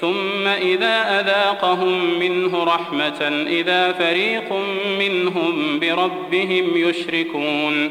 ثم إذا أذاقهم منه رحمة إذا فريق منهم بربهم يشركون.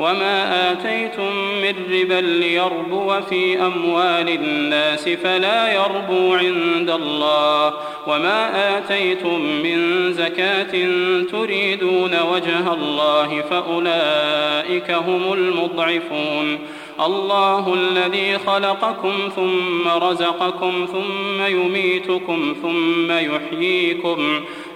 وما آتيتم من ربا ليربو في أموال الناس فلا يربو عند الله وما آتيتم من زكاة تريدون وجه الله فأولئك هم المضعفون الله الذي خلقكم ثم رزقكم ثم يميتكم ثم يحييكم